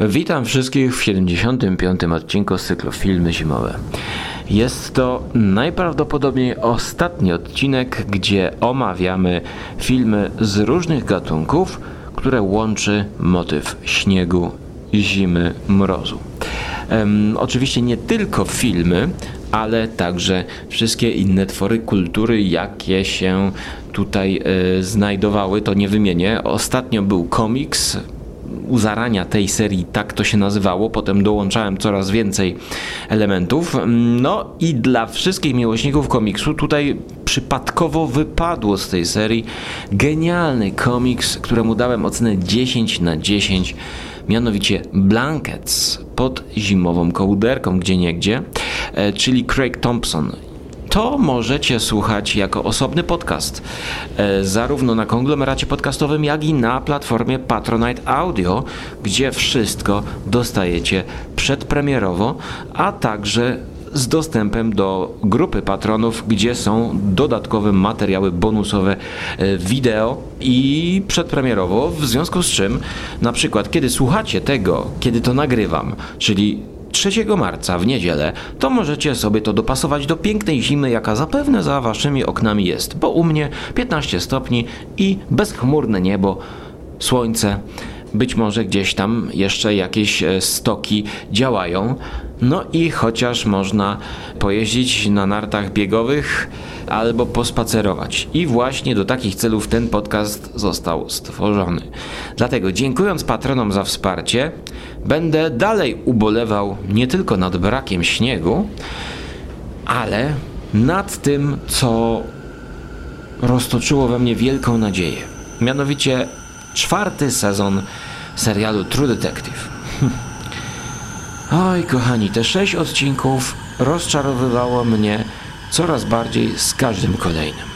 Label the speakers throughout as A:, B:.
A: Witam wszystkich w 75. odcinku z cyklu Filmy Zimowe. Jest to najprawdopodobniej ostatni odcinek, gdzie omawiamy filmy z różnych gatunków, które łączy motyw śniegu, zimy, mrozu. Um, oczywiście nie tylko filmy, ale także wszystkie inne twory kultury, jakie się tutaj y, znajdowały, to nie wymienię. Ostatnio był komiks, u zarania tej serii tak to się nazywało, potem dołączałem coraz więcej elementów. No i dla wszystkich miłośników komiksu tutaj przypadkowo wypadło z tej serii genialny komiks, któremu dałem ocenę 10 na 10 mianowicie Blankets pod zimową kołderką gdzie niegdzie, e, czyli Craig Thompson to możecie słuchać jako osobny podcast, e, zarówno na konglomeracie podcastowym, jak i na platformie Patronite Audio, gdzie wszystko dostajecie przedpremierowo, a także z dostępem do grupy patronów, gdzie są dodatkowe materiały bonusowe e, wideo i przedpremierowo, w związku z czym na przykład kiedy słuchacie tego, kiedy to nagrywam, czyli 3 marca w niedzielę, to możecie sobie to dopasować do pięknej zimy, jaka zapewne za waszymi oknami jest, bo u mnie 15 stopni i bezchmurne niebo, słońce, być może gdzieś tam jeszcze jakieś e, stoki działają. No i chociaż można pojeździć na nartach biegowych albo pospacerować. I właśnie do takich celów ten podcast został stworzony. Dlatego dziękując patronom za wsparcie, będę dalej ubolewał nie tylko nad brakiem śniegu, ale nad tym, co roztoczyło we mnie wielką nadzieję. Mianowicie czwarty sezon serialu True Detective. Oj, kochani, te sześć odcinków rozczarowywało mnie coraz bardziej z każdym kolejnym.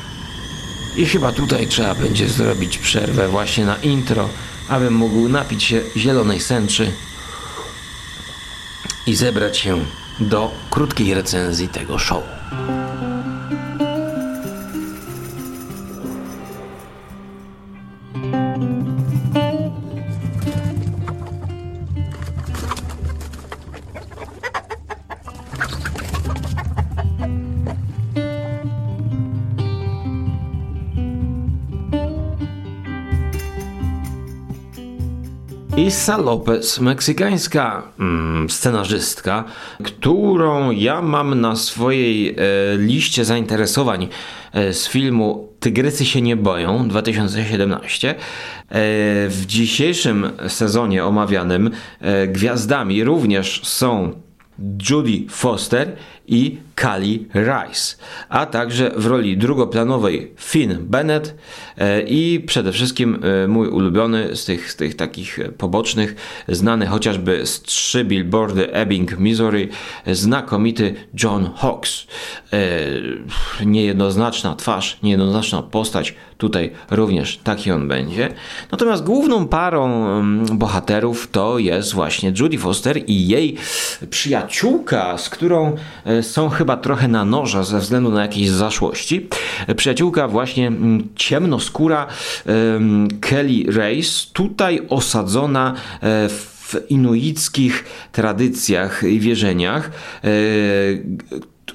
A: I chyba tutaj trzeba będzie zrobić przerwę właśnie na intro, abym mógł napić się zielonej sęczy i zebrać się do krótkiej recenzji tego show. Issa Lopez, meksykańska mm, scenarzystka, którą ja mam na swojej e, liście zainteresowań e, z filmu Tygrysy się nie boją 2017. E, w dzisiejszym sezonie omawianym e, gwiazdami również są Judy Foster i Kali Rice, a także w roli drugoplanowej Finn Bennett e, i przede wszystkim e, mój ulubiony z tych, z tych takich pobocznych, znany chociażby z trzy billboardy Ebbing, Missouri, znakomity John Hawkes. E, niejednoznaczna twarz, niejednoznaczna postać, tutaj również taki on będzie. Natomiast główną parą mm, bohaterów to jest właśnie Judy Foster i jej przyjaciółka, z którą są chyba trochę na noża ze względu na jakieś zaszłości. Przyjaciółka właśnie mm, ciemnoskóra Kelly Race, tutaj osadzona e, w inuickich tradycjach i wierzeniach e,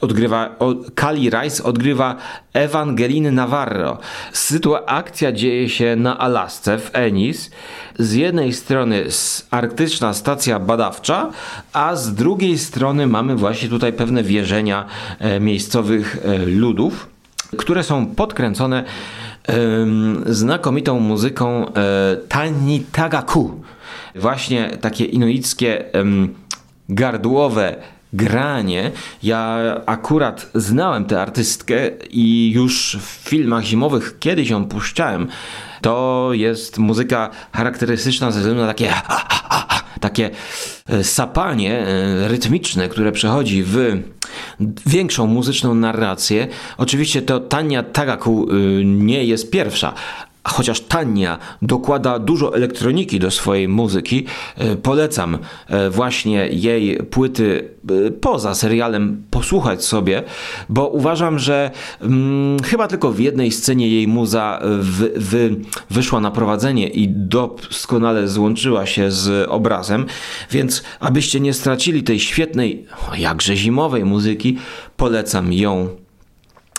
A: odgrywa, Kali Rice odgrywa Evangeline Navarro. Sytuacja, dzieje się na Alasce, w Ennis. Z jednej strony arktyczna stacja badawcza, a z drugiej strony mamy właśnie tutaj pewne wierzenia e, miejscowych e, ludów, które są podkręcone znakomitą muzyką e, Tani Tagaku. Właśnie takie inuickie gardłowe granie. Ja akurat znałem tę artystkę i już w filmach zimowych kiedyś ją puszczałem. To jest muzyka charakterystyczna ze względu na takie takie e, sapanie e, rytmiczne, które przechodzi w większą muzyczną narrację. Oczywiście to Tania Tagaku e, nie jest pierwsza, chociaż Tania dokłada dużo elektroniki do swojej muzyki, e, polecam e, właśnie jej płyty e, poza serialem posłuchać sobie, bo uważam, że hmm, chyba tylko w jednej scenie jej muza wy, wy, wyszła na prowadzenie i doskonale złączyła się z obrazem, więc abyście nie stracili tej świetnej, jakże zimowej muzyki, polecam ją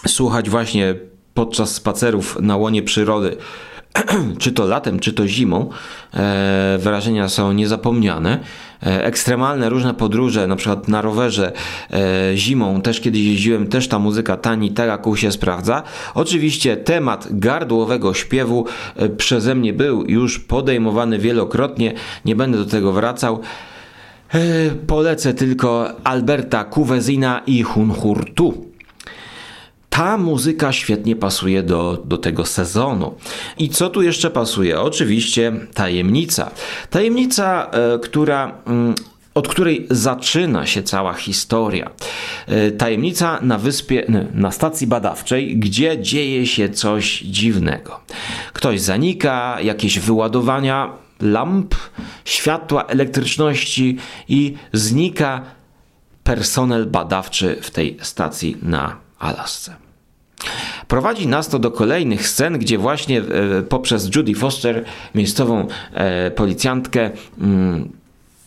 A: słuchać właśnie podczas spacerów na łonie przyrody, czy to latem, czy to zimą, e, wrażenia są niezapomniane. E, ekstremalne różne podróże, na przykład na rowerze e, zimą, też kiedyś jeździłem, też ta muzyka tani teraku się sprawdza. Oczywiście temat gardłowego śpiewu e, przeze mnie był już podejmowany wielokrotnie, nie będę do tego wracał. E, polecę tylko Alberta Kuwezina i Hunhurtu ta muzyka świetnie pasuje do, do tego sezonu. I co tu jeszcze pasuje? Oczywiście tajemnica. Tajemnica, e, która. Mm, od której zaczyna się cała historia. E, tajemnica na wyspie, na stacji badawczej, gdzie dzieje się coś dziwnego. Ktoś zanika, jakieś wyładowania lamp, światła, elektryczności i znika personel badawczy w tej stacji na Alasce. Prowadzi nas to do kolejnych scen, gdzie właśnie e, poprzez Judy Foster, miejscową e, policjantkę, mm,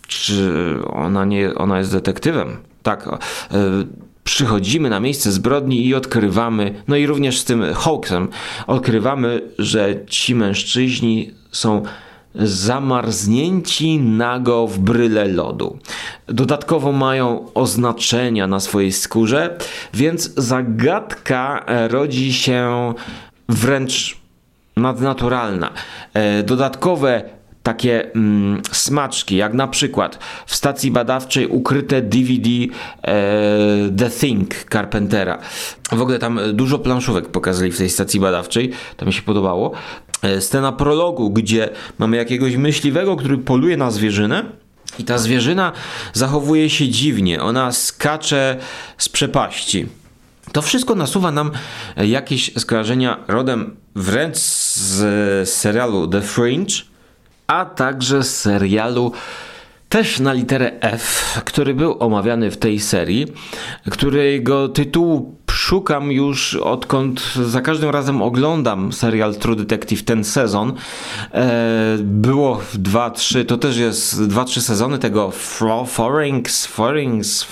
A: czy ona nie, ona jest detektywem? Tak. E, przychodzimy na miejsce zbrodni i odkrywamy, no i również z tym hoaxem, odkrywamy, że ci mężczyźni są zamarznięci nago w bryle lodu. Dodatkowo mają oznaczenia na swojej skórze, więc zagadka rodzi się wręcz nadnaturalna. E, dodatkowe takie mm, smaczki, jak na przykład w stacji badawczej ukryte DVD e, The Thing Carpentera. W ogóle tam dużo planszówek pokazali w tej stacji badawczej, to mi się podobało. E, scena prologu, gdzie mamy jakiegoś myśliwego, który poluje na zwierzynę. I ta zwierzyna zachowuje się dziwnie, ona skacze z przepaści. To wszystko nasuwa nam jakieś skojarzenia rodem wręcz z serialu The Fringe, a także z serialu też na literę F, który był omawiany w tej serii, którego tytułu szukam już odkąd za każdym razem oglądam serial True Detective ten sezon. E, było dwa, trzy, to też jest dwa, trzy sezony tego Forings, Forings,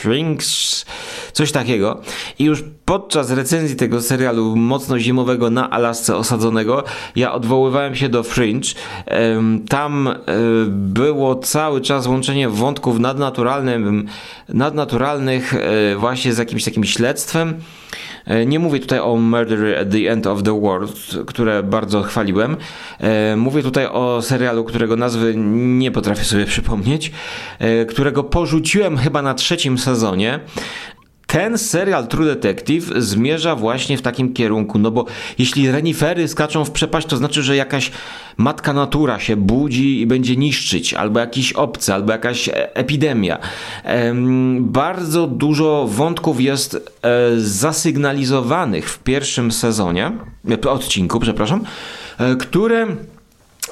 A: Shrinks, coś takiego. I już podczas recenzji tego serialu mocno zimowego na Alasce osadzonego, ja odwoływałem się do Fringe. Tam e, było cały czas łączenie wątków nadnaturalnym, nadnaturalnych e, właśnie z jakimś takim śledztwem. E, nie mówię tutaj o Murder at the End of the World, które bardzo chwaliłem. Mówię tutaj o serialu, którego nazwy nie potrafię sobie przypomnieć, którego porzuciłem chyba na trzecim sezonie ten serial True Detective zmierza właśnie w takim kierunku, no bo jeśli renifery skaczą w przepaść, to znaczy, że jakaś matka natura się budzi i będzie niszczyć, albo jakiś obcy, albo jakaś e, epidemia. Bardzo dużo wątków jest e, zasygnalizowanych w pierwszym sezonie, e, odcinku, przepraszam, które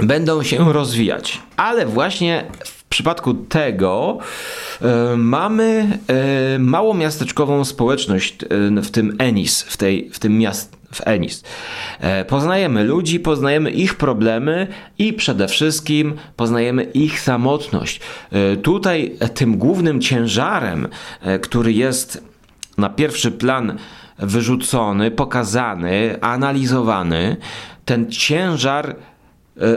A: będą się rozwijać. Ale właśnie w przypadku tego e, mamy e, mało miasteczkową społeczność e, w tym Enis, w, tej, w tym miast, w Enis. Poznajemy ludzi, poznajemy ich problemy i przede wszystkim poznajemy ich samotność. Tutaj tym głównym ciężarem, który jest na pierwszy plan wyrzucony, pokazany, analizowany, ten ciężar E,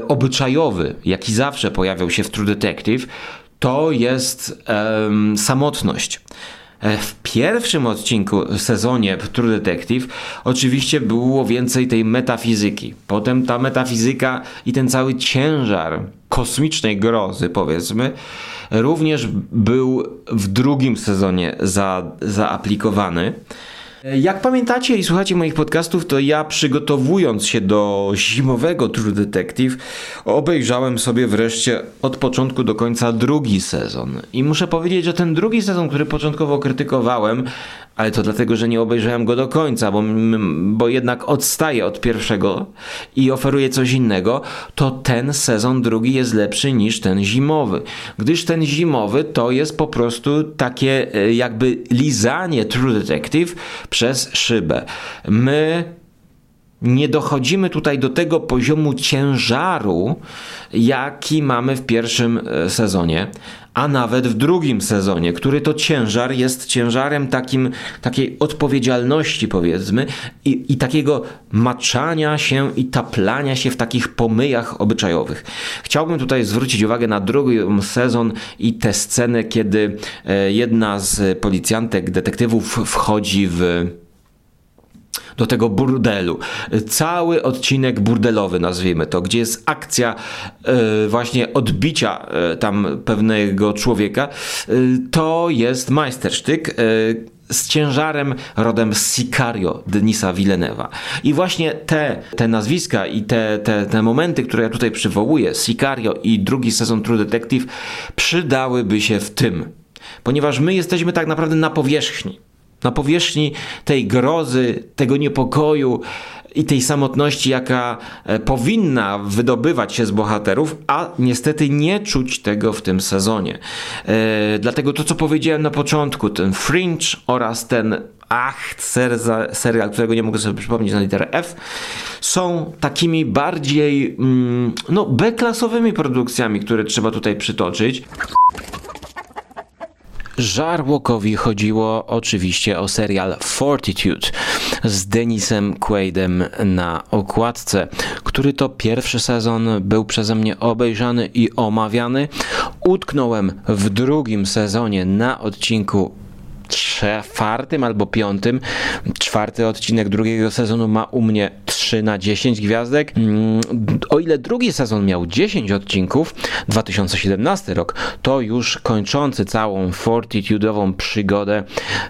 A: obyczajowy, jaki zawsze pojawiał się w True Detective, to jest um, samotność. E, w pierwszym odcinku, sezonie True Detective oczywiście było więcej tej metafizyki. Potem ta metafizyka i ten cały ciężar kosmicznej grozy, powiedzmy, również był w drugim sezonie za, zaaplikowany. Jak pamiętacie i słuchacie moich podcastów, to ja przygotowując się do zimowego True Detective, obejrzałem sobie wreszcie od początku do końca drugi sezon. I muszę powiedzieć, że ten drugi sezon, który początkowo krytykowałem, ale to dlatego, że nie obejrzałem go do końca, bo, bo jednak odstaje od pierwszego i oferuje coś innego, to ten sezon drugi jest lepszy niż ten zimowy. Gdyż ten zimowy to jest po prostu takie e, jakby lizanie True Detective przez szybę. My nie dochodzimy tutaj do tego poziomu ciężaru, jaki mamy w pierwszym e, sezonie, a nawet w drugim sezonie, który to ciężar jest ciężarem takim, takiej odpowiedzialności, powiedzmy, i, i takiego maczania się i taplania się w takich pomyjach obyczajowych. Chciałbym tutaj zwrócić uwagę na drugi sezon i tę scenę, kiedy e, jedna z policjantek, detektywów wchodzi w do tego burdelu. Cały odcinek burdelowy, nazwijmy to, gdzie jest akcja e, właśnie odbicia e, tam pewnego człowieka, e, to jest majstersztyk z ciężarem rodem z Sicario Denisa Villeneuve'a. I właśnie te, te nazwiska i te, te, te momenty, które ja tutaj przywołuję, Sicario i drugi sezon True Detective, przydałyby się w tym. Ponieważ my jesteśmy tak naprawdę na powierzchni na powierzchni tej grozy, tego niepokoju i tej samotności, jaka e, powinna wydobywać się z bohaterów, a niestety nie czuć tego w tym sezonie. E, dlatego to, co powiedziałem na początku, ten Fringe oraz ten Ach, serial, którego nie mogę sobie przypomnieć na literę F, są takimi bardziej mm, no, B-klasowymi produkcjami, które trzeba tutaj przytoczyć. Żarłokowi chodziło oczywiście o serial Fortitude z Denisem Quaidem na okładce, który to pierwszy sezon był przeze mnie obejrzany i omawiany. Utknąłem w drugim sezonie na odcinku czwartym albo piątym. Czwarty odcinek drugiego sezonu ma u mnie 3 na 10 gwiazdek. Mm, o ile drugi sezon miał 10 odcinków, 2017 rok, to już kończący całą fortitude'ową przygodę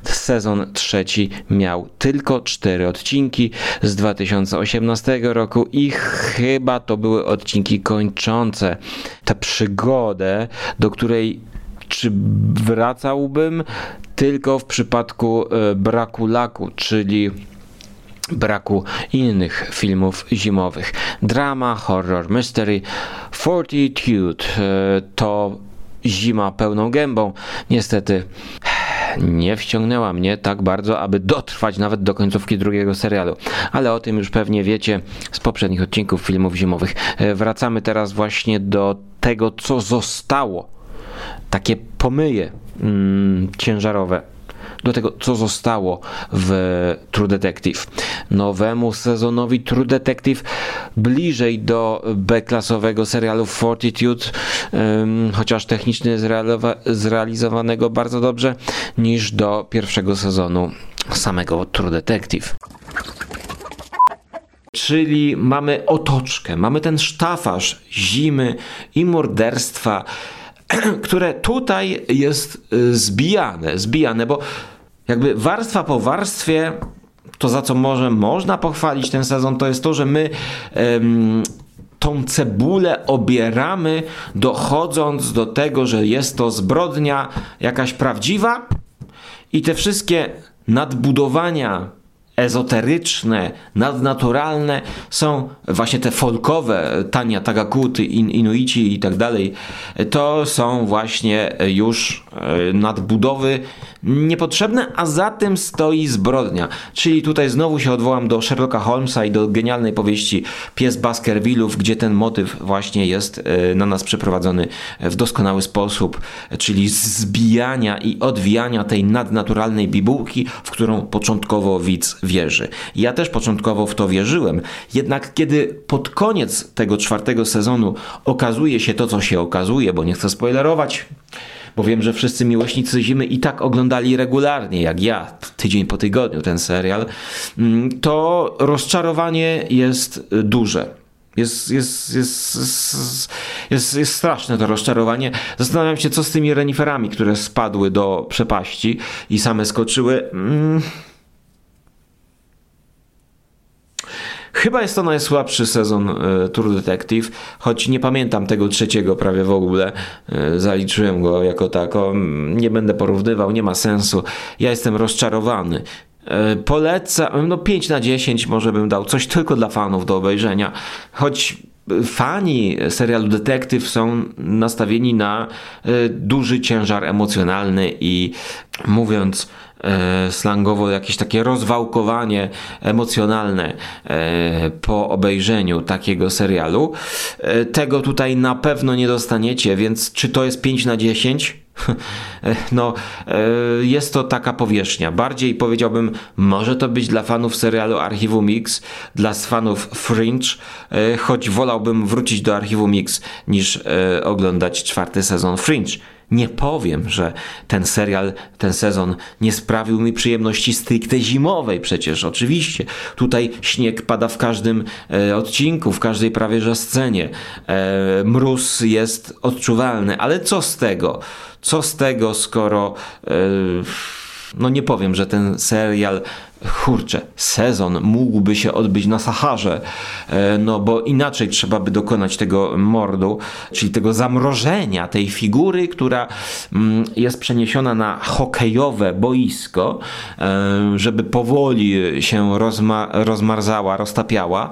A: sezon trzeci miał tylko 4 odcinki z 2018 roku i chyba to były odcinki kończące tę przygodę, do której czy wracałbym tylko w przypadku e, braku laku, czyli braku innych filmów zimowych. Drama, horror, mystery, Fortitude e, to zima pełną gębą. Niestety nie wciągnęła mnie tak bardzo, aby dotrwać nawet do końcówki drugiego serialu. Ale o tym już pewnie wiecie z poprzednich odcinków filmów zimowych. E, wracamy teraz właśnie do tego, co zostało. Takie pomyje mm, ciężarowe do tego, co zostało w True Detective. Nowemu sezonowi True Detective bliżej do B-klasowego serialu Fortitude, um, chociaż technicznie zrealizowanego bardzo dobrze, niż do pierwszego sezonu samego True Detective. Czyli mamy otoczkę, mamy ten sztafaż zimy i morderstwa, które tutaj jest y, zbijane, zbijane, bo jakby warstwa po warstwie to za co może można pochwalić ten sezon, to jest to, że my um, tą cebulę obieramy, dochodząc do tego, że jest to zbrodnia jakaś prawdziwa i te wszystkie nadbudowania ezoteryczne, nadnaturalne są właśnie te folkowe, Tania Tagakuty, in, Inuici i tak dalej, to są właśnie już nadbudowy niepotrzebne, a za tym stoi zbrodnia. Czyli tutaj znowu się odwołam do Sherlocka Holmesa i do genialnej powieści Pies Baskervillów, gdzie ten motyw właśnie jest e, na nas przeprowadzony w doskonały sposób, czyli zbijania i odwijania tej nadnaturalnej bibułki, w którą początkowo widz wierzy. Ja też początkowo w to wierzyłem, jednak kiedy pod koniec tego czwartego sezonu okazuje się to, co się okazuje, bo nie chcę spoilerować, bo wiem, że wszyscy miłośnicy zimy i tak oglądali regularnie, jak ja, tydzień po tygodniu ten serial, mm, to rozczarowanie jest duże. Jest, jest, jest, jest, jest, jest straszne to rozczarowanie. Zastanawiam się, co z tymi reniferami, które spadły do przepaści i same skoczyły. Mm Chyba jest to najsłabszy sezon e, True Detective, choć nie pamiętam tego trzeciego prawie w ogóle. E, zaliczyłem go jako tako. Nie będę porównywał, nie ma sensu. Ja jestem rozczarowany. E, polecam, no 5 na 10 może bym dał, coś tylko dla fanów do obejrzenia. Choć fani serialu Detektyw są nastawieni na duży ciężar emocjonalny i mówiąc slangowo jakieś takie rozwałkowanie emocjonalne e, po obejrzeniu takiego serialu. E, tego tutaj na pewno nie dostaniecie, więc czy to jest 5 na 10? No, jest to taka powierzchnia. Bardziej powiedziałbym, może to być dla fanów serialu Archiwum Mix, dla fanów Fringe, choć wolałbym wrócić do Archiwum Mix niż oglądać czwarty sezon Fringe. Nie powiem, że ten serial, ten sezon nie sprawił mi przyjemności stricte zimowej, przecież oczywiście. Tutaj śnieg pada w każdym e, odcinku, w każdej prawie że scenie. E, mróz jest odczuwalny, ale co z tego? Co z tego, skoro. E, no nie powiem, że ten serial kurczę, sezon mógłby się odbyć na Saharze, e, no bo inaczej trzeba by dokonać tego mordu, czyli tego zamrożenia tej figury, która mm, jest przeniesiona na hokejowe boisko, e, żeby powoli się rozma rozmarzała, roztapiała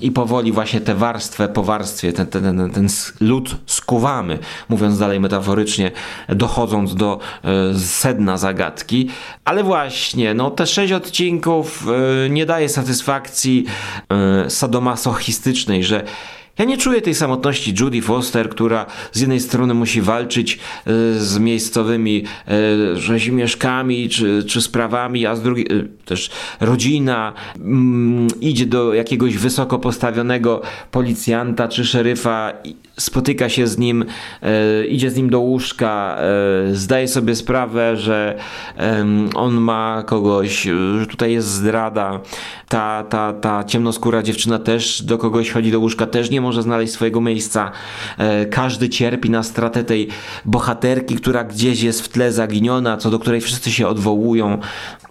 A: i powoli właśnie tę warstwę po warstwie, ten, ten, ten, ten lód skuwamy, mówiąc dalej metaforycznie, dochodząc do e, sedna zagadki, ale właśnie, no też sześć odcinków y, nie daje satysfakcji y, sadomasochistycznej, że ja nie czuję tej samotności Judy Foster, która z jednej strony musi walczyć e, z miejscowymi e, rzezimieszkami czy, czy sprawami, a z drugiej e, też rodzina mm, idzie do jakiegoś wysoko postawionego policjanta czy szeryfa, spotyka się z nim, idzie z nim do łóżka, zdaje sobie sprawę, że on ma kogoś, że tutaj jest zdrada. Ta, ta, ta ciemnoskóra dziewczyna też do kogoś chodzi do łóżka, też nie może znaleźć swojego miejsca. E, każdy cierpi na stratę tej bohaterki, która gdzieś jest w tle zaginiona, co do której wszyscy się odwołują.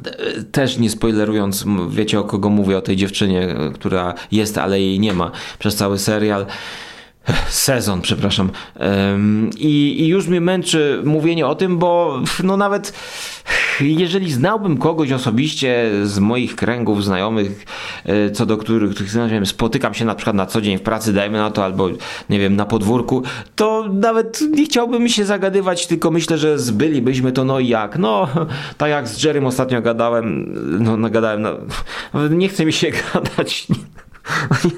A: E, też nie spoilerując, wiecie o kogo mówię, o tej dziewczynie, e, która jest, ale jej nie ma przez cały serial sezon, przepraszam. I, I, już mnie męczy mówienie o tym, bo no nawet jeżeli znałbym kogoś osobiście z moich kręgów znajomych, e, co do których spotykam się na przykład na co dzień w pracy, dajmy na to, albo nie wiem, na podwórku, to nawet nie chciałbym się zagadywać, tylko myślę, że zbylibyśmy to no i jak. No, tak jak z Jerrym ostatnio gadałem, no nagadałem, no, nie chce mi się gadać. Nie,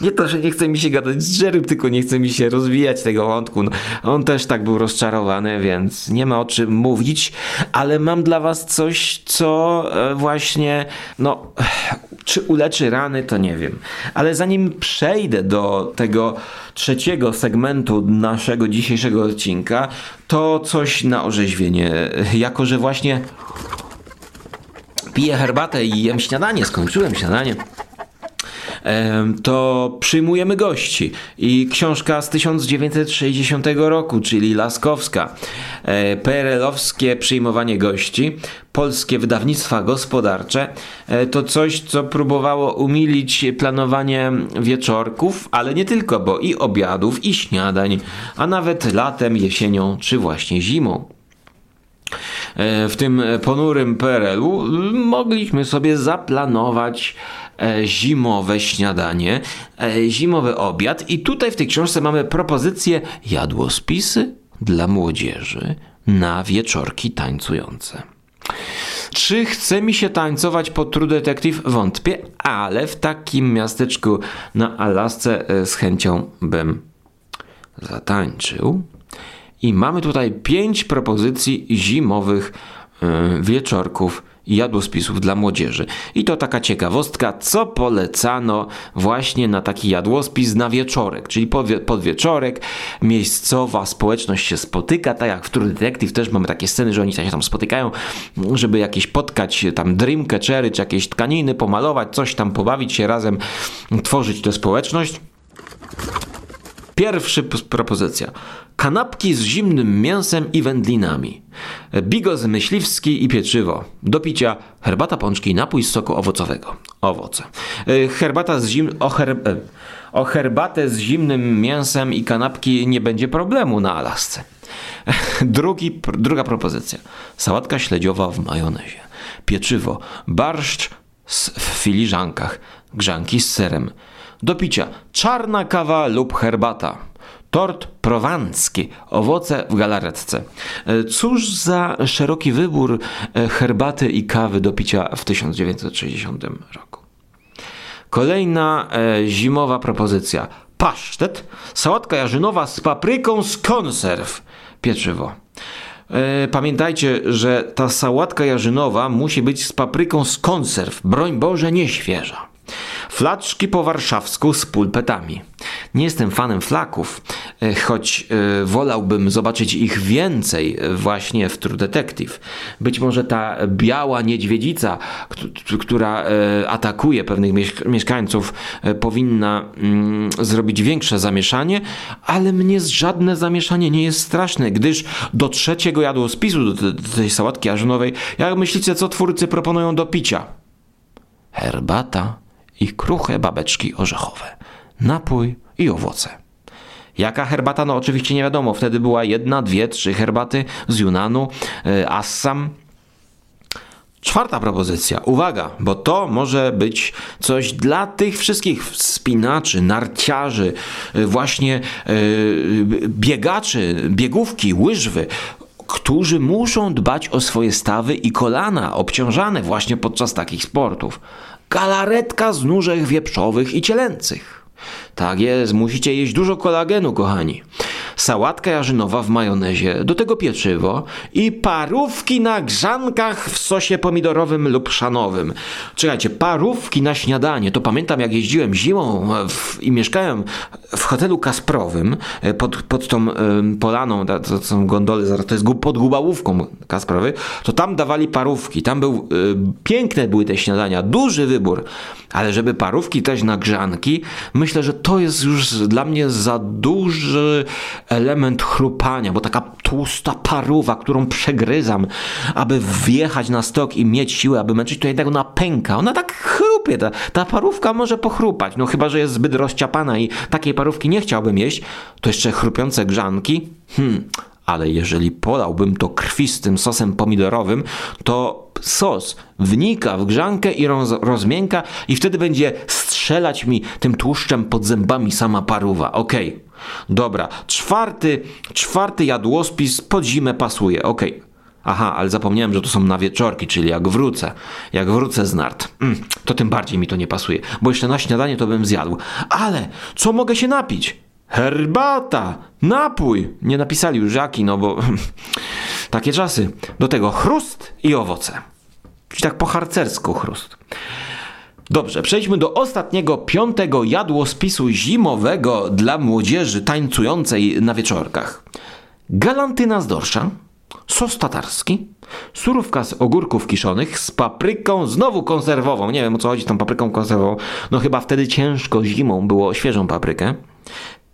A: nie, to, że nie chce mi się gadać z Jerrym, tylko nie chce mi się rozwijać tego wątku. No, on też tak był rozczarowany, więc nie ma o czym mówić, ale mam dla was coś, co e, właśnie, no, czy uleczy rany, to nie wiem. Ale zanim przejdę do tego trzeciego segmentu naszego dzisiejszego odcinka, to coś na orzeźwienie. Jako, że właśnie piję herbatę i jem śniadanie, skończyłem śniadanie to przyjmujemy gości. I książka z 1960 roku, czyli Laskowska, e, PRL-owskie przyjmowanie gości, polskie wydawnictwa gospodarcze, e, to coś, co próbowało umilić planowanie wieczorków, ale nie tylko, bo i obiadów, i śniadań, a nawet latem, jesienią czy właśnie zimą. E, w tym ponurym PRL-u mogliśmy sobie zaplanować zimowe śniadanie, e, zimowy obiad i tutaj w tej książce mamy propozycję jadłospisy dla młodzieży na wieczorki tańcujące. Czy chce mi się tańcować pod True Detective? Wątpię, ale w takim miasteczku na Alasce e, z chęcią bym zatańczył. I mamy tutaj pięć propozycji zimowych wieczorków jadłospisów dla młodzieży. I to taka ciekawostka, co polecano właśnie na taki jadłospis na wieczorek, czyli pod wieczorek miejscowa społeczność się spotyka, tak jak w True Detective też mamy takie sceny, że oni się tam spotykają, żeby jakieś potkać tam dreamcatchery, czy jakieś tkaniny, pomalować, coś tam, pobawić się razem, tworzyć tę społeczność. Pierwsza propozycja. Kanapki z zimnym mięsem i wędlinami. Bigos myśliwski i pieczywo. Do picia herbata pączki napój z soku owocowego. Owoce. E, herbata z zim... O, her... E, o herbatę z zimnym mięsem i kanapki nie będzie problemu na Alasce. Drugi, druga propozycja. Sałatka śledziowa w majonezie. Pieczywo. Barszcz w filiżankach. Grzanki z serem. Do picia czarna kawa lub herbata. Tort prowancki, owoce w galaretce. E, cóż za szeroki wybór e, herbaty i kawy do picia w 1960 roku. Kolejna e, zimowa propozycja. Pasztet, sałatka jarzynowa z papryką z konserw. Pieczywo. Pamiętajcie, że ta sałatka jarzynowa musi być z papryką z konserw. Broń Boże, nie świeża. Flaczki po warszawsku z pulpetami. Nie jestem fanem flaków, e, choć e, wolałbym zobaczyć ich więcej właśnie w True Detective. Być może ta biała niedźwiedzica, która e, atakuje pewnych mieszkańców, powinna mm, zrobić większe zamieszanie, ale mnie żadne zamieszanie nie jest straszne, gdyż do trzeciego jadłospisu, do tej sałatki jarzynowej, jak myślicie, co twórcy proponują do picia? Herbata i kruche babeczki orzechowe, napój i owoce. Jaka herbata? No oczywiście nie wiadomo. Wtedy była jedna, dwie, trzy herbaty z Yunanu, e, Assam. Czwarta propozycja. Uwaga, bo to może być coś dla tych wszystkich wspinaczy, narciarzy, e, właśnie e, biegaczy, biegówki, łyżwy, którzy muszą dbać o swoje stawy i kolana obciążane właśnie podczas takich sportów galaretka z nóżek wieprzowych i cielęcych. Tak jest, musicie jeść dużo kolagenu, kochani sałatka jarzynowa w majonezie, do tego pieczywo i parówki na grzankach w sosie pomidorowym lub szanowym. Czekajcie, parówki na śniadanie, to pamiętam jak jeździłem zimą w, i mieszkałem w hotelu Kasprowym e, pod, pod tą y, polaną, to, są gondole, to jest pod Gubałówką Kasprowy, to tam dawali parówki, tam był, y, piękne były te śniadania, duży wybór, ale żeby parówki też na grzanki, myślę, że to jest już dla mnie za duży element chrupania, bo taka tłusta paruwa, którą przegryzam, aby wjechać na stok i mieć siłę, aby męczyć, to jednak ona pęka. Ona tak chrupie. Ta, ta parówka może pochrupać. No chyba, że jest zbyt rozciapana i takiej parówki nie chciałbym jeść, to jeszcze chrupiące grzanki. Hmm, ale jeżeli polałbym to krwistym sosem pomidorowym, to sos wnika w grzankę i roz, rozmięka i wtedy będzie strzelać mi tym tłuszczem pod zębami sama paruwa. Okej. Okay. Dobra, czwarty, czwarty jadłospis pod zimę pasuje. Okej. Okay. Aha, ale zapomniałem, że to są na wieczorki, czyli jak wrócę, jak wrócę z nart, mm, to tym bardziej mi to nie pasuje, bo jeszcze na śniadanie to bym zjadł. Ale co mogę się napić? Herbata, napój. Nie napisali już jaki, no bo takie czasy. Do tego chrust i owoce. Czyli tak po harcersku chrust. Dobrze, przejdźmy do ostatniego, piątego jadłospisu zimowego dla młodzieży tańcującej na wieczorkach. Galantyna z dorsza, sos tatarski, surówka z ogórków kiszonych z papryką znowu konserwową. Nie wiem o co chodzi z tą papryką konserwową. No chyba wtedy ciężko zimą było świeżą paprykę.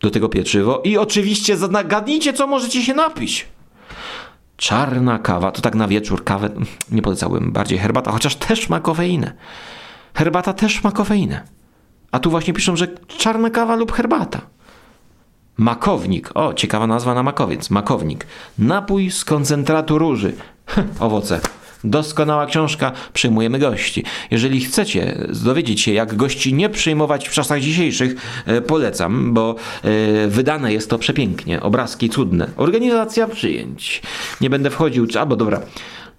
A: Do tego pieczywo i oczywiście nagadnijcie co możecie się napić. Czarna kawa, to tak na wieczór kawę nie polecałbym, bardziej herbata, chociaż też ma kofeinę. Herbata też ma kofeinę. A tu właśnie piszą, że czarna kawa lub herbata. Makownik. O, ciekawa nazwa na makowiec. Makownik. Napój z koncentratu róży. owoce. Doskonała książka, przyjmujemy gości. Jeżeli chcecie dowiedzieć się, jak gości nie przyjmować w czasach dzisiejszych, e, polecam, bo e, wydane jest to przepięknie, obrazki cudne. Organizacja przyjęć. Nie będę wchodził, albo dobra.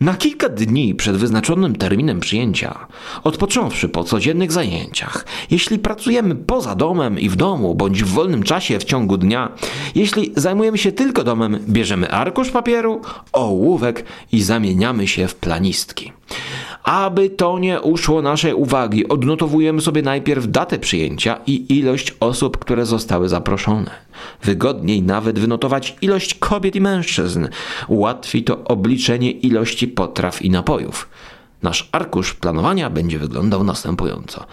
A: Na kilka dni przed wyznaczonym terminem przyjęcia, odpocząwszy po codziennych zajęciach, jeśli pracujemy poza domem i w domu, bądź w wolnym czasie w ciągu dnia, jeśli zajmujemy się tylko domem, bierzemy arkusz papieru, ołówek i zamieniamy się w planistki. Aby to nie uszło naszej uwagi, odnotowujemy sobie najpierw datę przyjęcia i ilość osób, które zostały zaproszone. Wygodniej nawet wynotować ilość kobiet i mężczyzn. Ułatwi to obliczenie ilości potraw i napojów. Nasz arkusz planowania będzie wyglądał następująco.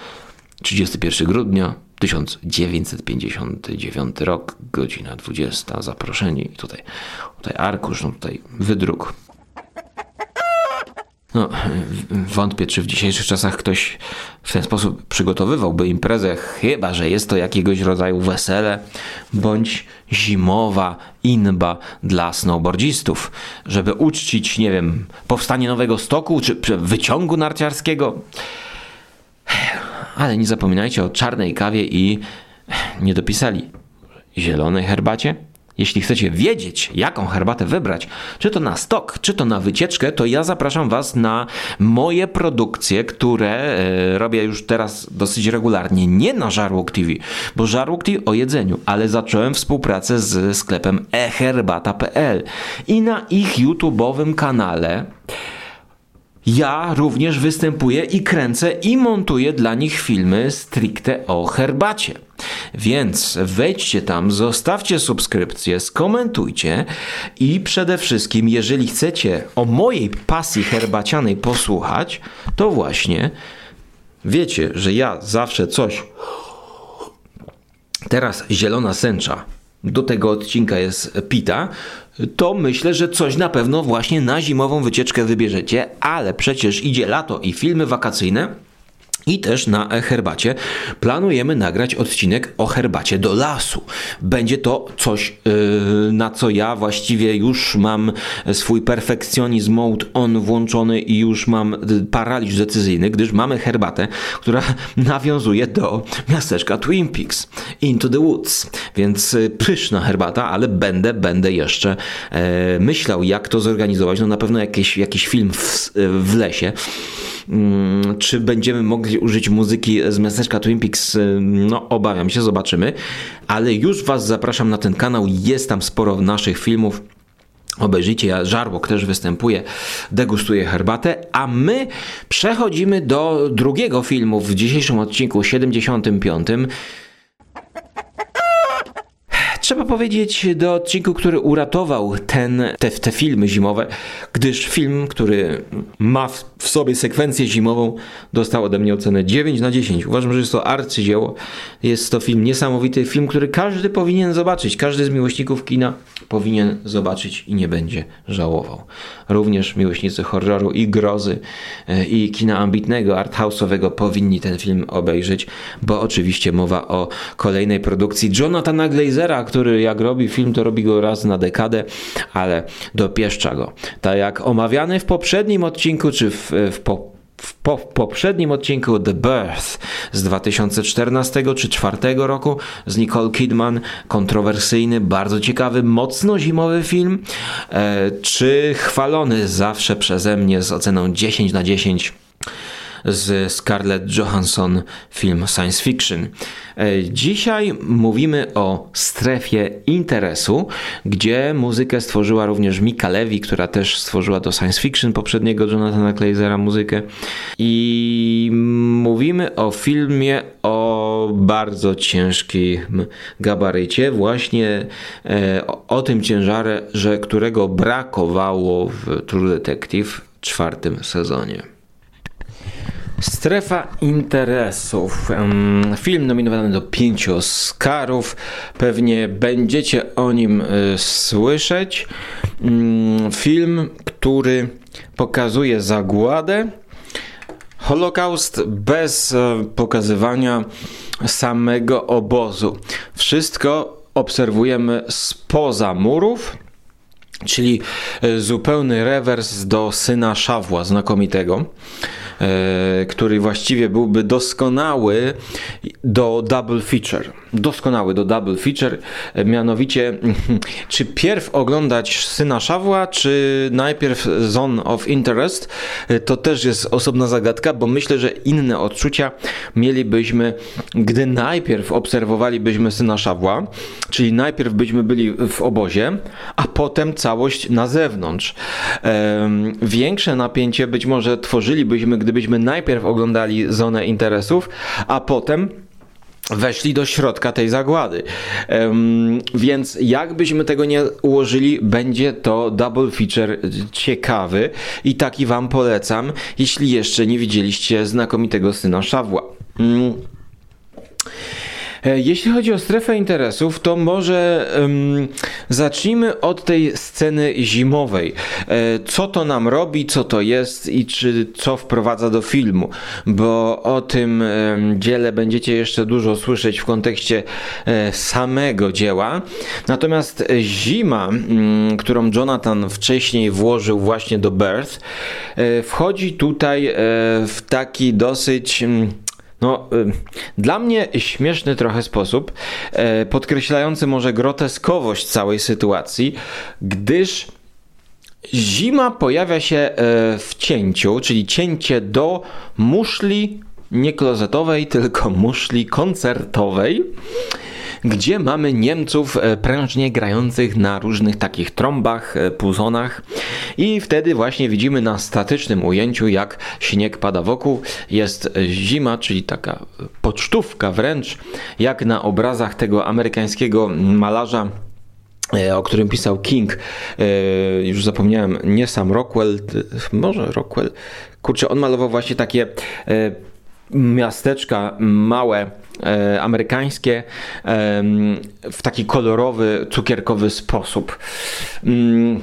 A: 31 grudnia 1959 rok, godzina 20. Zaproszeni. Tutaj, tutaj arkusz, no tutaj wydruk. No, wątpię, czy w dzisiejszych czasach ktoś w ten sposób przygotowywałby imprezę, chyba że jest to jakiegoś rodzaju wesele bądź zimowa inba dla snowboardzistów, żeby uczcić, nie wiem, powstanie nowego stoku czy wyciągu narciarskiego. Ale nie zapominajcie o czarnej kawie i nie dopisali zielonej herbacie. Jeśli chcecie wiedzieć, jaką herbatę wybrać, czy to na stok, czy to na wycieczkę, to ja zapraszam Was na moje produkcje, które e, robię już teraz dosyć regularnie. Nie na Żarłok TV, bo Żarłok TV o jedzeniu, ale zacząłem współpracę z sklepem eherbata.pl i na ich YouTube'owym kanale ja również występuję i kręcę i montuję dla nich filmy stricte o herbacie. Więc wejdźcie tam, zostawcie subskrypcję, skomentujcie i przede wszystkim, jeżeli chcecie o mojej pasji herbacianej posłuchać, to właśnie wiecie, że ja zawsze coś. Teraz zielona sęcza do tego odcinka jest pita, to myślę, że coś na pewno właśnie na zimową wycieczkę wybierzecie, ale przecież idzie lato i filmy wakacyjne. I też na herbacie planujemy nagrać odcinek o herbacie do lasu. Będzie to coś, yy, na co ja właściwie już mam swój perfekcjonizm mode on włączony i już mam paraliż decyzyjny, gdyż mamy herbatę, która nawiązuje do miasteczka Twin Peaks, Into the Woods. Więc y, pyszna herbata, ale będę, będę jeszcze e, myślał, jak to zorganizować. No na pewno jakiś, jakiś film w, w lesie. Mm, czy będziemy mogli użyć muzyki z miasteczka Twin Peaks? No, obawiam się, zobaczymy. Ale już Was zapraszam na ten kanał. Jest tam sporo naszych filmów. Obejrzyjcie, ja Żarłok też występuje, degustuje herbatę, a my przechodzimy do drugiego filmu w dzisiejszym odcinku 75 trzeba powiedzieć do odcinku, który uratował ten, te, te filmy zimowe, gdyż film, który ma w, w sobie sekwencję zimową, dostał ode mnie ocenę 9 na 10. Uważam, że jest to arcydzieło. Jest to film niesamowity, film, który każdy powinien zobaczyć. Każdy z miłośników kina powinien zobaczyć i nie będzie żałował. Również miłośnicy horroru i grozy e, i kina ambitnego, arthouse'owego powinni ten film obejrzeć, bo oczywiście mowa o kolejnej produkcji Jonathana Glazera, który jak robi film, to robi go raz na dekadę, ale dopieszcza go. Tak jak omawiany w poprzednim odcinku, czy w, w po w, po, w poprzednim odcinku The Birth z 2014 czy 2004 roku z Nicole Kidman, kontrowersyjny, bardzo ciekawy, mocno zimowy film, e, czy chwalony zawsze przeze mnie z oceną 10 na 10 z Scarlett Johansson film science fiction. E, dzisiaj mówimy o strefie interesu, gdzie muzykę stworzyła również Mika Levy, która też stworzyła do science fiction poprzedniego Jonathana Glazera muzykę. I mówimy o filmie o bardzo ciężkim gabarycie, właśnie e, o, tym ciężarze, że którego brakowało w True Detective w czwartym sezonie. Strefa interesów. Film nominowany do pięciu Oscarów. Pewnie będziecie o nim e, słyszeć. Mm, film, który pokazuje zagładę. Holokaust bez e, pokazywania samego obozu. Wszystko obserwujemy spoza murów czyli e, zupełny rewers do syna Szawła, znakomitego. E, który właściwie byłby doskonały do double feature. Doskonały do double feature, e, mianowicie czy pierw oglądać Syna Szawła, czy najpierw Zone of Interest, to też jest osobna zagadka, bo myślę, że inne odczucia mielibyśmy, gdy najpierw obserwowalibyśmy Syna Szawła, czyli najpierw byśmy byli w obozie, a potem całość na zewnątrz. Większe napięcie być może tworzylibyśmy, gdy gdybyśmy najpierw oglądali zonę interesów, a potem weszli do środka tej zagłady. Więc jakbyśmy tego nie ułożyli, będzie to double feature ciekawy i taki wam polecam, jeśli jeszcze nie widzieliście znakomitego syna Szawła. E, jeśli chodzi o strefę interesów, to może um, zacznijmy od tej sceny zimowej. E, co to nam robi, co to jest i czy co wprowadza do filmu, bo o tym dziele będziecie jeszcze dużo słyszeć w kontekście e, samego dzieła. Natomiast zima, którą Jonathan wcześniej włożył właśnie do Birth, e, wchodzi tutaj e, w taki dosyć no, dla mnie śmieszny trochę sposób, e, podkreślający może groteskowość całej sytuacji, gdyż zima pojawia się e, w cięciu, czyli cięcie do muszli nie klozetowej, tylko muszli koncertowej gdzie mamy Niemców e, prężnie grających na różnych takich trąbach, e, puzonach. I wtedy właśnie widzimy na statycznym ujęciu, jak śnieg pada wokół, jest zima, czyli taka pocztówka wręcz, jak na obrazach tego amerykańskiego malarza e, o którym pisał King, już zapomniałem, nie sam Rockwell, może Rockwell, kurczę, on malował właśnie takie miasteczka małe, e, amerykańskie w taki kolorowy, cukierkowy sposób. Mm.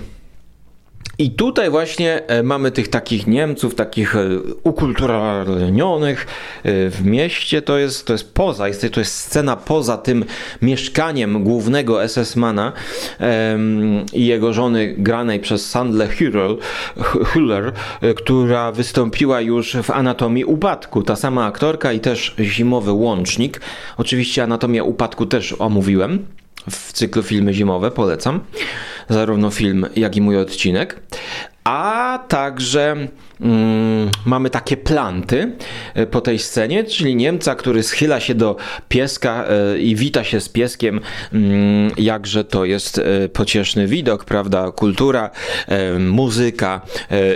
A: I tutaj właśnie e, mamy tych takich Niemców, takich e, ukulturalnionych e, w mieście. To jest, to jest poza, jest, to jest scena poza tym mieszkaniem głównego SS-mana i jego żony granej przez Sandle Hüller, która wystąpiła już w Anatomii Upadku. Ta sama aktorka i też Zimowy Łącznik. Oczywiście Anatomię Upadku też omówiłem w cyklu filmy zimowe, polecam zarówno film, jak i mój odcinek. A także mm, mamy takie planty e, po tej scenie, czyli Niemca, który schyla się do pieska y, i wita się z pieskiem, y, jakże to jest y, pocieszny widok, prawda? Kultura, muzyka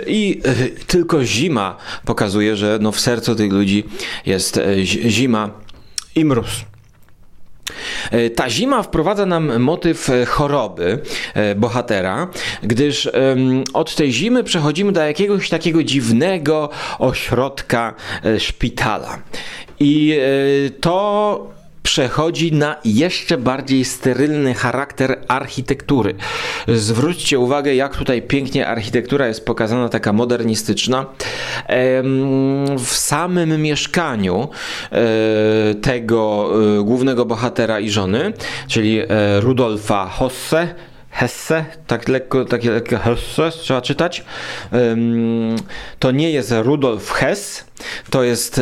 A: i tylko zima pokazuje, że no w sercu tych ludzi jest zima i mróz. E, ta zima wprowadza nam motyw e, choroby e, bohatera, gdyż od tej zimy przechodzimy do jakiegoś takiego dziwnego ośrodka szpitala. I to przechodzi na jeszcze bardziej sterylny charakter architektury. Zwróćcie uwagę, jak tutaj pięknie architektura jest pokazana, taka modernistyczna. W samym mieszkaniu e, tego e, głównego bohatera i żony, czyli e, Rudolfa Hosse, Hesse, tak lekko, takie lekko Hesse trzeba czytać. To nie jest Rudolf Hess, to jest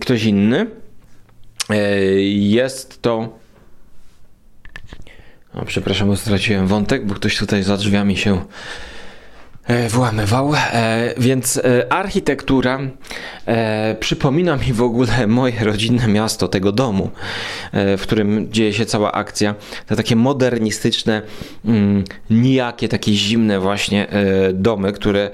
A: ktoś inny. E, jest to. O, przepraszam, bo straciłem wątek, bo ktoś tutaj za drzwiami się włamywał. E, więc architektura przypomina mi w ogóle moje rodzinne miasto, tego domu, w którym dzieje się cała akcja. Te takie modernistyczne, mm, nijakie, takie zimne właśnie domy, które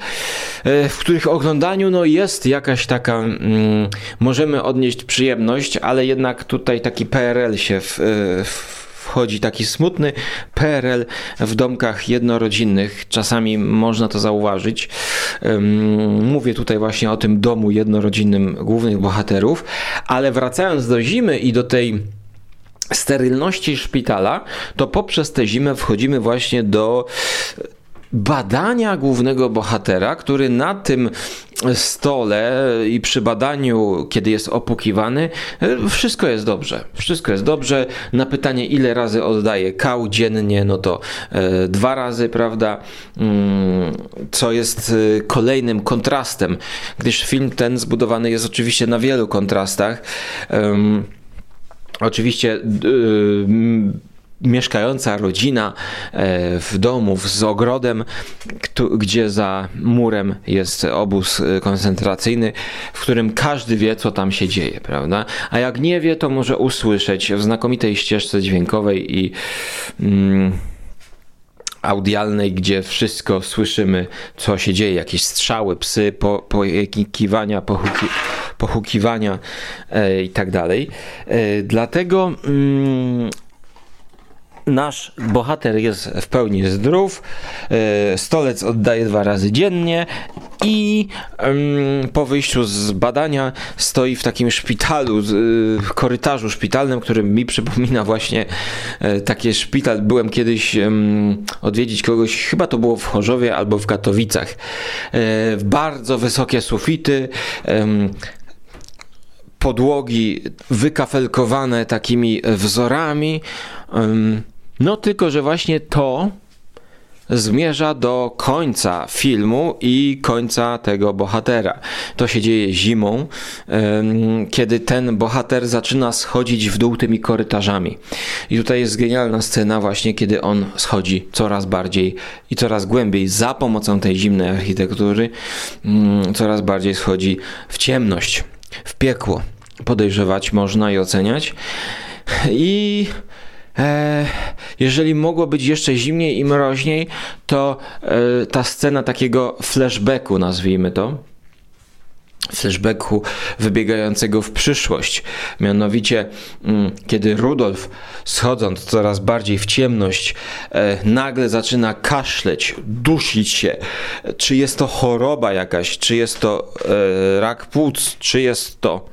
A: E, w których oglądaniu no, jest jakaś taka, mm, możemy odnieść przyjemność, ale jednak tutaj taki PRL się w, e, w wchodzi taki smutny PRL w domkach jednorodzinnych. Czasami można to zauważyć. Mówię tutaj właśnie o tym domu jednorodzinnym głównych bohaterów, ale wracając do zimy i do tej sterylności szpitala, to poprzez tę zimę wchodzimy właśnie do badania głównego bohatera, który na tym stole i przy badaniu, kiedy jest opukiwany, wszystko jest dobrze. Wszystko jest dobrze. Na pytanie, ile razy oddaje kał dziennie, no to e, dwa razy, prawda? Mm, co jest e, kolejnym kontrastem, gdyż film ten zbudowany jest oczywiście na wielu kontrastach. Oczywiście mieszkająca rodzina e, w domu z ogrodem, gdzie za murem jest obóz e, koncentracyjny, w którym każdy wie, co tam się dzieje, prawda? A jak nie wie, to może usłyszeć w znakomitej ścieżce dźwiękowej i. Mm, audialnej, gdzie wszystko słyszymy, co się dzieje, jakieś strzały, psy, po, pokiwania, pohuki, pohukiwania e, i tak dalej. E, dlatego mm, nasz bohater jest w pełni zdrów, e, stolec oddaje dwa razy dziennie, i po wyjściu z badania stoi w takim szpitalu, w korytarzu szpitalnym, który mi przypomina właśnie e, takie szpital. Byłem kiedyś odwiedzić kogoś, chyba to było w Chorzowie albo w Katowicach. E, bardzo wysokie sufity, podłogi wykafelkowane takimi wzorami. No tylko, że właśnie to zmierza do końca filmu i końca tego bohatera. To się dzieje zimą, kiedy ten bohater zaczyna schodzić w dół tymi korytarzami. I tutaj jest genialna scena właśnie, kiedy on schodzi coraz bardziej i coraz głębiej za pomocą tej zimnej architektury, mm, coraz bardziej schodzi w ciemność, w piekło. Podejrzewać można i oceniać. I E, jeżeli mogło być jeszcze zimniej i mroźniej, to e, ta scena takiego flashbacku, nazwijmy to, flashbacku wybiegającego w przyszłość. Mianowicie, mm, kiedy Rudolf, schodząc coraz bardziej w ciemność, e, nagle zaczyna kaszleć, dusić się. Czy jest to choroba jakaś, czy jest to rak płuc, czy jest to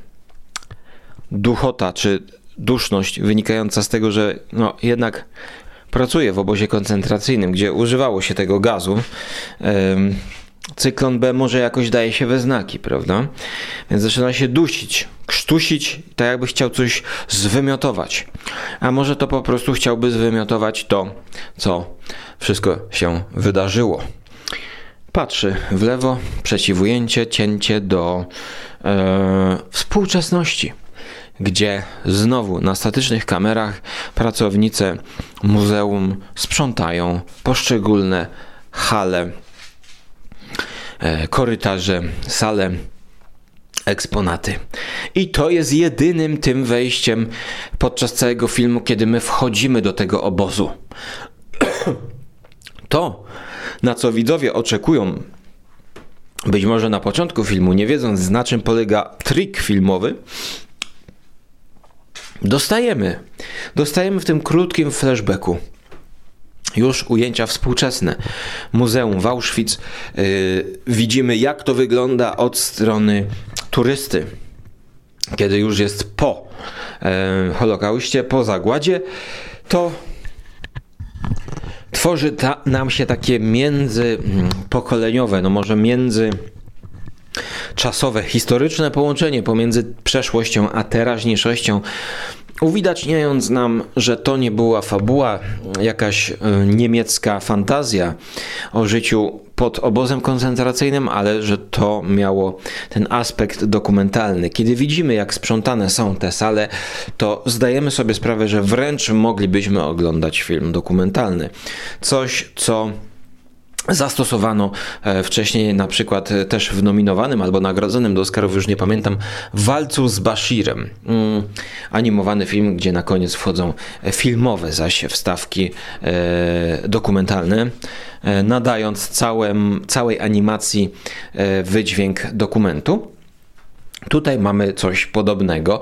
A: duchota, czy duszność wynikająca z tego, że no, jednak pracuje w obozie koncentracyjnym, gdzie używało się tego gazu. Cyklon B może jakoś daje się we znaki, prawda? Więc zaczyna się dusić, krztusić, tak jakby chciał coś zwymiotować. A może to po prostu chciałby zwymiotować to, co wszystko się wydarzyło. Patrzy w lewo, przeciwujęcie, cięcie do e, współczesności gdzie znowu na statycznych kamerach pracownice muzeum sprzątają poszczególne hale, e, korytarze, sale, eksponaty. I to jest jedynym tym wejściem podczas całego filmu, kiedy my wchodzimy do tego obozu. To, na co widzowie oczekują, być może na początku filmu, nie wiedząc na czym polega trik filmowy, Dostajemy. Dostajemy w tym krótkim flashbacku już ujęcia współczesne. Muzeum w Auschwitz. Yy, widzimy, jak to wygląda od strony turysty, kiedy już jest po yy, Holokauście, po zagładzie. To tworzy ta, nam się takie międzypokoleniowe, no może między czasowe, historyczne połączenie pomiędzy przeszłością a teraźniejszością, uwidaczniając nam, że to nie była fabuła, jakaś e, niemiecka fantazja o życiu pod obozem koncentracyjnym, ale że to miało ten aspekt dokumentalny. Kiedy widzimy, jak sprzątane są te sale, to zdajemy sobie sprawę, że wręcz moglibyśmy oglądać film dokumentalny. Coś, co Zastosowano e, wcześniej na przykład e, też w nominowanym albo nagrodzonym do Oscarów, już nie pamiętam, Walcu z Bashirem. Mm, animowany film, gdzie na koniec wchodzą e, filmowe zaś wstawki dokumentalne, nadając całym, całej animacji wydźwięk dokumentu. Tutaj mamy coś podobnego,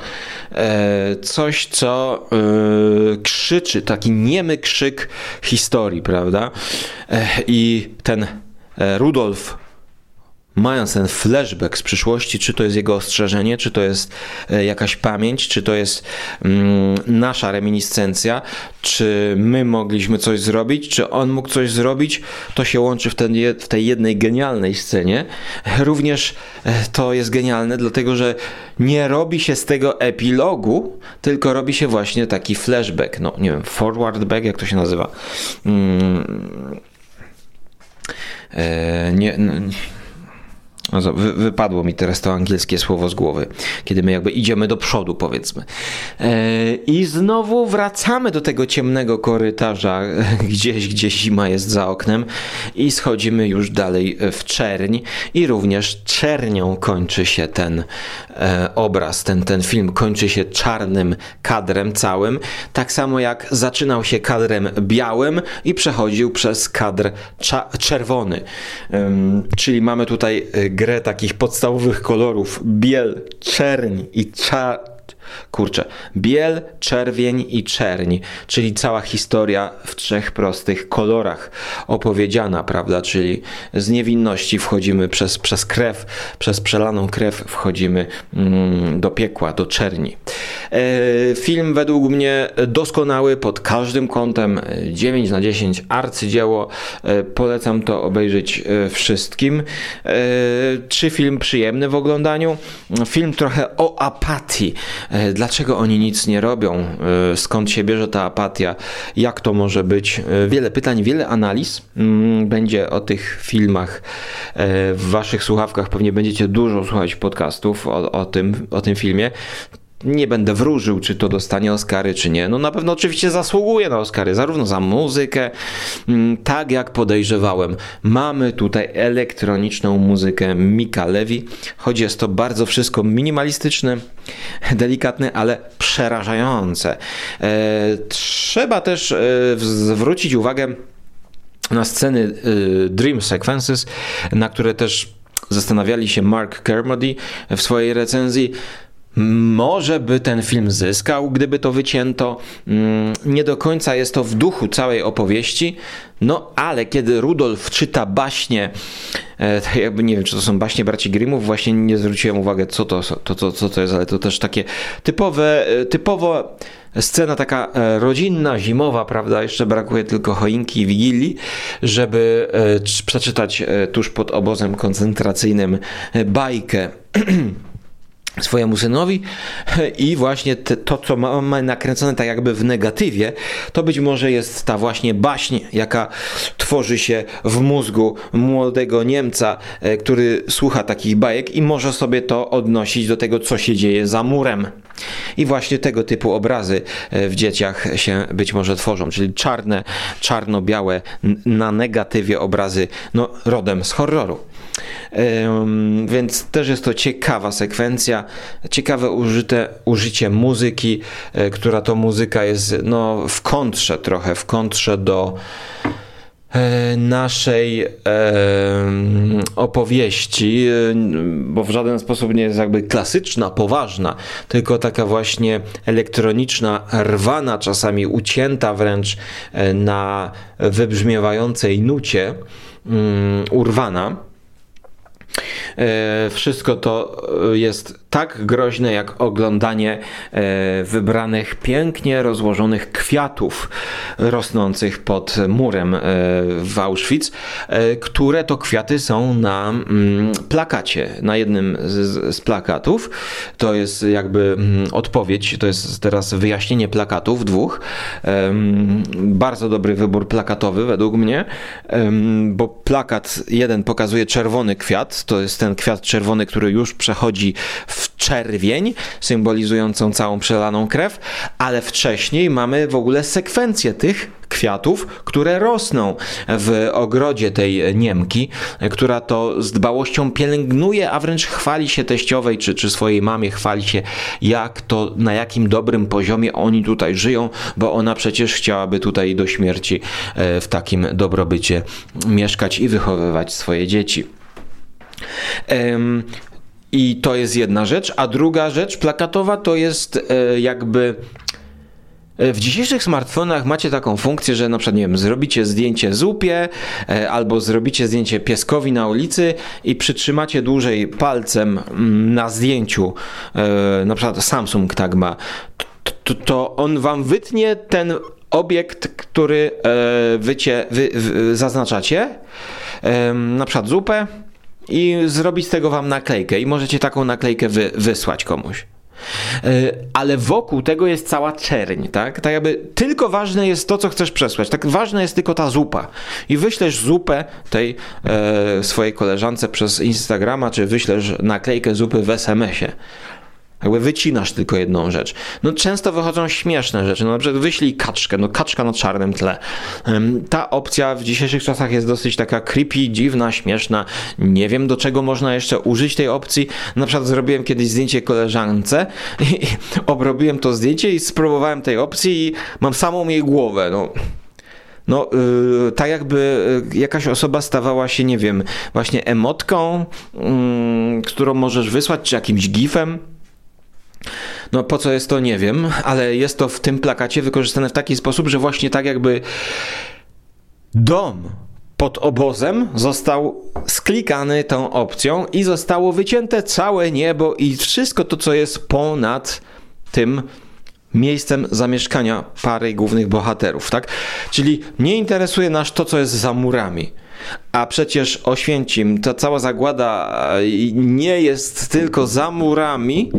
A: e, coś co e, krzyczy, taki niemy krzyk historii, prawda? E, I ten Rudolf mając ten flashback z przyszłości, czy to jest jego ostrzeżenie, czy to jest e, jakaś pamięć, czy to jest mm, nasza reminiscencja, czy my mogliśmy coś zrobić, czy on mógł coś zrobić, to się łączy w, ten, w tej jednej genialnej scenie. Również e, to jest genialne, dlatego że nie robi się z tego epilogu, tylko robi się właśnie taki flashback, no nie wiem, forward back, jak to się nazywa. Mm, e, nie, wy, wypadło mi teraz to angielskie słowo z głowy, kiedy my jakby idziemy do przodu, powiedzmy. E, I znowu wracamy do tego ciemnego korytarza, gdzieś, gdzie zima jest za oknem, i schodzimy już dalej w czerń. I również czernią kończy się ten e, obraz, ten, ten film kończy się czarnym kadrem całym, tak samo jak zaczynał się kadrem białym i przechodził przez kadr czerwony. E, czyli mamy tutaj grę takich podstawowych kolorów biel, czerń i cza kurczę, biel, czerwień i czerń, czyli cała historia w trzech prostych kolorach opowiedziana, prawda? Czyli z niewinności wchodzimy przez, przez krew, przez przelaną krew wchodzimy mm, do piekła, do czerni. E, film według mnie doskonały pod każdym kątem, 9 na 10, arcydzieło. E, polecam to obejrzeć e, wszystkim. E, czy film przyjemny w oglądaniu? Film trochę o apatii. E, dlaczego oni nic nie robią? E, skąd się bierze ta apatia? Jak to może być? Wiele pytań, wiele analiz mm, będzie o tych filmach w waszych słuchawkach. Pewnie będziecie dużo słuchać podcastów o, o, tym, o tym filmie. Nie będę wróżył, czy to dostanie Oscary, czy nie. No na pewno oczywiście zasługuje na Oscary, zarówno za muzykę, mm, tak jak podejrzewałem. Mamy tutaj elektroniczną muzykę Mika Levi, choć jest to bardzo wszystko minimalistyczne, delikatne, ale przerażające. E, trzeba też e, zwrócić uwagę na sceny e, Dream Sequences, na które też zastanawiali się Mark Kermody w swojej recenzji. Może by ten film zyskał, gdyby to wycięto. Mm, nie do końca jest to w duchu całej opowieści. No, ale kiedy Rudolf czyta baśnie, e, jakby nie wiem, czy to są baśnie braci Grimmów, właśnie nie zwróciłem uwagi, co to, to, to, co to jest, ale to też takie typowe, e, typowo scena taka e, rodzinna, zimowa, prawda? Jeszcze brakuje tylko choinki i wigilii, żeby przeczytać tuż pod obozem koncentracyjnym bajkę. swojemu synowi i właśnie te, to, co mamy nakręcone tak jakby w negatywie, to być może jest ta właśnie baśń, jaka tworzy się w mózgu młodego Niemca, e, który słucha takich bajek i może sobie to odnosić do tego, co się dzieje za murem. I właśnie tego typu obrazy e, w dzieciach się być może tworzą, czyli czarne, czarno-białe na negatywie obrazy, no rodem z horroru. Więc też jest to ciekawa sekwencja, ciekawe użyte, użycie muzyki, e, która to muzyka jest no, w kontrze trochę, w kontrze do e, naszej e, opowieści, bo w żaden sposób nie jest jakby klasyczna, poważna, tylko taka właśnie elektroniczna, rwana, czasami ucięta wręcz na wybrzmiewającej nucie, um, urwana. E, wszystko to e, jest tak groźne jak oglądanie e, wybranych pięknie rozłożonych kwiatów rosnących pod murem w Auschwitz, które to kwiaty są na mm, plakacie, na jednym z, plakatów. To jest jakby mm, odpowiedź, to jest teraz wyjaśnienie plakatów dwóch. Bardzo dobry wybór plakatowy według mnie, bo plakat jeden pokazuje czerwony kwiat, to jest ten kwiat czerwony, który już przechodzi w czerwień, symbolizującą całą przelaną krew, ale wcześniej mamy w ogóle sekwencję tych kwiatów, które rosną w ogrodzie tej Niemki, która to z dbałością pielęgnuje, a wręcz chwali się teściowej czy, czy swojej mamie, chwali się jak to, na jakim dobrym poziomie oni tutaj żyją, bo ona przecież chciałaby tutaj do śmierci e, w takim dobrobycie mieszkać i wychowywać swoje dzieci. I to jest jedna rzecz, a druga rzecz plakatowa to jest e, jakby e, w dzisiejszych smartfonach macie taką funkcję, że na przykład, nie wiem, zrobicie zdjęcie zupie e, albo zrobicie zdjęcie pieskowi na ulicy i przytrzymacie dłużej palcem mm, na zdjęciu, na przykład Samsung tak ma, to, to on wam wytnie ten obiekt, który wycie, wy, wy, zaznaczacie, na przykład zupę, i zrobić z tego wam naklejkę i możecie taką naklejkę wy, wysłać komuś. E, ale wokół tego jest cała czerń, tak? Tak jakby tylko ważne jest to, co chcesz przesłać. Tak ważna jest tylko ta zupa. I wyślesz zupę tej e, swojej koleżance przez Instagrama, czy wyślesz naklejkę zupy w SMS-ie. Jakby wycinasz tylko jedną rzecz. No często wychodzą śmieszne rzeczy, no na przykład wyślij kaczkę, no kaczka na czarnym tle. Ta opcja w dzisiejszych czasach jest dosyć taka creepy, dziwna, śmieszna. Nie wiem do czego można jeszcze użyć tej opcji. Na przykład zrobiłem kiedyś zdjęcie koleżance i obrobiłem to zdjęcie i spróbowałem tej opcji i mam samą jej głowę, no no, yy, tak jakby y, jakaś osoba stawała się, nie wiem, właśnie emotką, yy, którą możesz wysłać, czy jakimś gifem. No po co jest to, nie wiem, ale jest to w tym plakacie wykorzystane w taki sposób, że właśnie tak jakby dom pod obozem został sklikany tą opcją i zostało wycięte całe niebo i wszystko to, co jest ponad tym miejscem zamieszkania pary głównych bohaterów, tak? Czyli nie interesuje nas to, co jest za murami. A przecież Oświęcim, ta cała zagłada e, nie jest tylko za murami,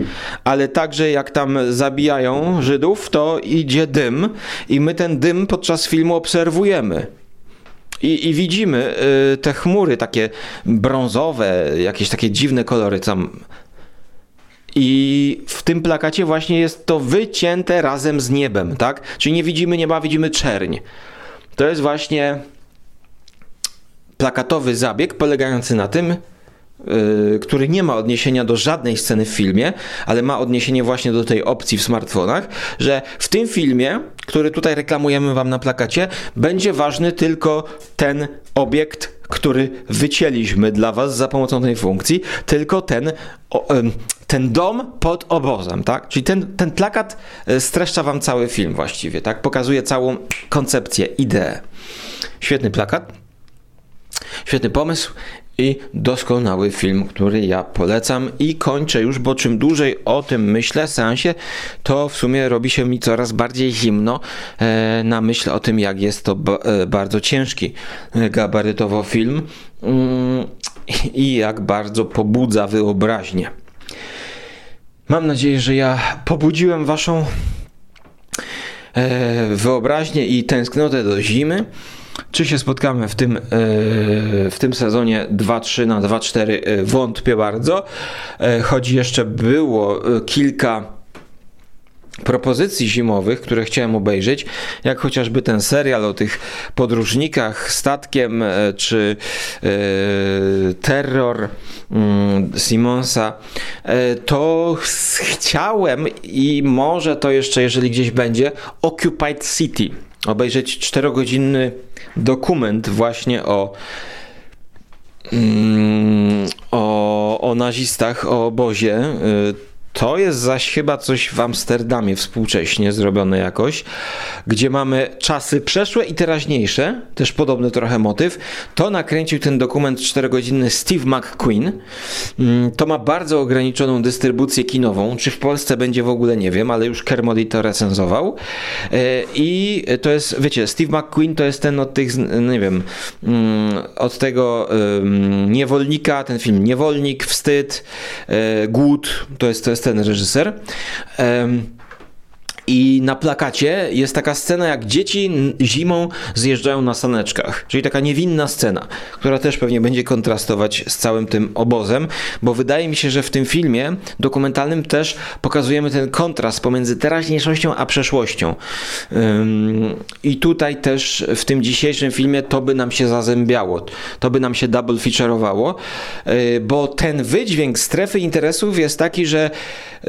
A: ale także jak tam zabijają Żydów, to idzie dym i my ten dym podczas filmu obserwujemy. I, I, widzimy y, te chmury takie brązowe, jakieś takie dziwne kolory tam. I w tym plakacie właśnie jest to wycięte razem z niebem, tak? Czyli nie widzimy nieba, widzimy czerń. To jest właśnie plakatowy zabieg polegający na tym, yy, który nie ma odniesienia do żadnej sceny w filmie, ale ma odniesienie właśnie do tej opcji w smartfonach, że w tym filmie, który tutaj reklamujemy Wam na plakacie, będzie ważny tylko ten obiekt, który wycięliśmy dla Was za pomocą tej funkcji, tylko ten, ten dom pod obozem, tak? Czyli ten, ten plakat e, streszcza Wam cały film właściwie, tak? Pokazuje całą koncepcję, ideę. Świetny plakat. Świetny pomysł i doskonały film, który ja polecam i kończę już, bo czym dłużej o tym myślę, seansie, to w sumie robi się mi coraz bardziej zimno e, na myśl o tym, jak jest to e, bardzo ciężki e, gabarytowo film mm, i jak bardzo pobudza wyobraźnię. Mam nadzieję, że ja pobudziłem waszą wyobraźnię i tęsknotę do zimy. Czy się spotkamy w tym, e, w tym sezonie 2-3 na 2-4? E, wątpię bardzo. E, choć jeszcze było kilka propozycji zimowych, które chciałem obejrzeć, jak chociażby ten serial o tych podróżnikach statkiem, czy terror mm, Simonsa, to chciałem i może to jeszcze, jeżeli gdzieś będzie, Occupied City obejrzeć czterogodzinny dokument właśnie o, mm, o, o nazistach, o obozie. To jest zaś chyba coś w Amsterdamie współcześnie zrobione jakoś, gdzie mamy czasy przeszłe i teraźniejsze, też podobny trochę motyw. To nakręcił ten dokument 4-godzinny Steve McQueen. Mm, to ma bardzo ograniczoną dystrybucję kinową. Czy w Polsce będzie w ogóle nie wiem, ale już Kermody to recenzował. E, I to jest, wiecie, Steve McQueen to jest ten od tych, nie wiem, mm, od tego niewolnika, ten film Niewolnik, Wstyd, e, Głód, to jest, to jest ten reżyser. I na plakacie jest taka scena, jak dzieci zimą zjeżdżają na saneczkach. Czyli taka niewinna scena, która też pewnie będzie kontrastować z całym tym obozem, bo wydaje mi się, że w tym filmie dokumentalnym też pokazujemy ten kontrast pomiędzy teraźniejszością a przeszłością. I tutaj też w tym dzisiejszym filmie to by nam się zazębiało, to by nam się double featureowało, y, bo ten wydźwięk strefy interesów jest taki, że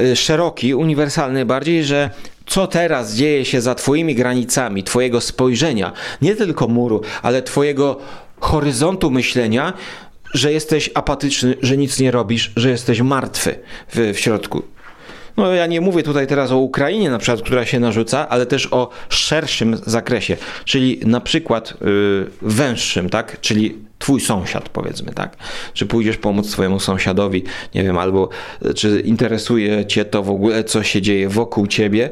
A: y, szeroki, uniwersalny bardziej, że co teraz dzieje się za Twoimi granicami, Twojego spojrzenia, nie tylko muru, ale Twojego horyzontu myślenia, że jesteś apatyczny, że nic nie robisz, że jesteś martwy w, w środku. No ja nie mówię tutaj teraz o Ukrainie na przykład, która się narzuca, ale też o szerszym zakresie, czyli na przykład yy, węższym, tak? Czyli twój sąsiad, powiedzmy, tak? Czy pójdziesz pomóc swojemu sąsiadowi, nie wiem, albo e, czy interesuje cię to w ogóle, co się dzieje wokół ciebie,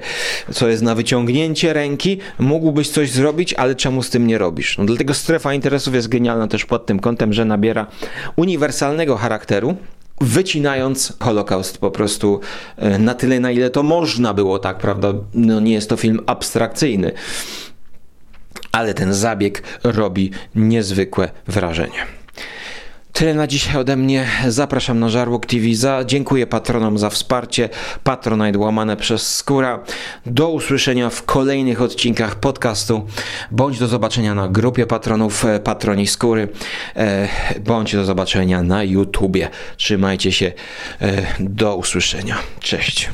A: co jest na wyciągnięcie ręki, mógłbyś coś zrobić, ale czemu z tym nie robisz? No, dlatego strefa interesów jest genialna też pod tym kątem, że nabiera uniwersalnego charakteru, wycinając Holokaust po prostu e, na tyle, na ile to można było, tak, prawda? No nie jest to film abstrakcyjny ale ten zabieg robi niezwykłe wrażenie. Tyle na dzisiaj ode mnie. Zapraszam na Żarłok TV. Za, dziękuję patronom za wsparcie. Patronite łamane przez Skóra. Do usłyszenia w kolejnych odcinkach podcastu. Bądź do zobaczenia na grupie patronów e, Patroni Skóry. E, bądź do zobaczenia na YouTubie. Trzymajcie się. E, do usłyszenia. Cześć.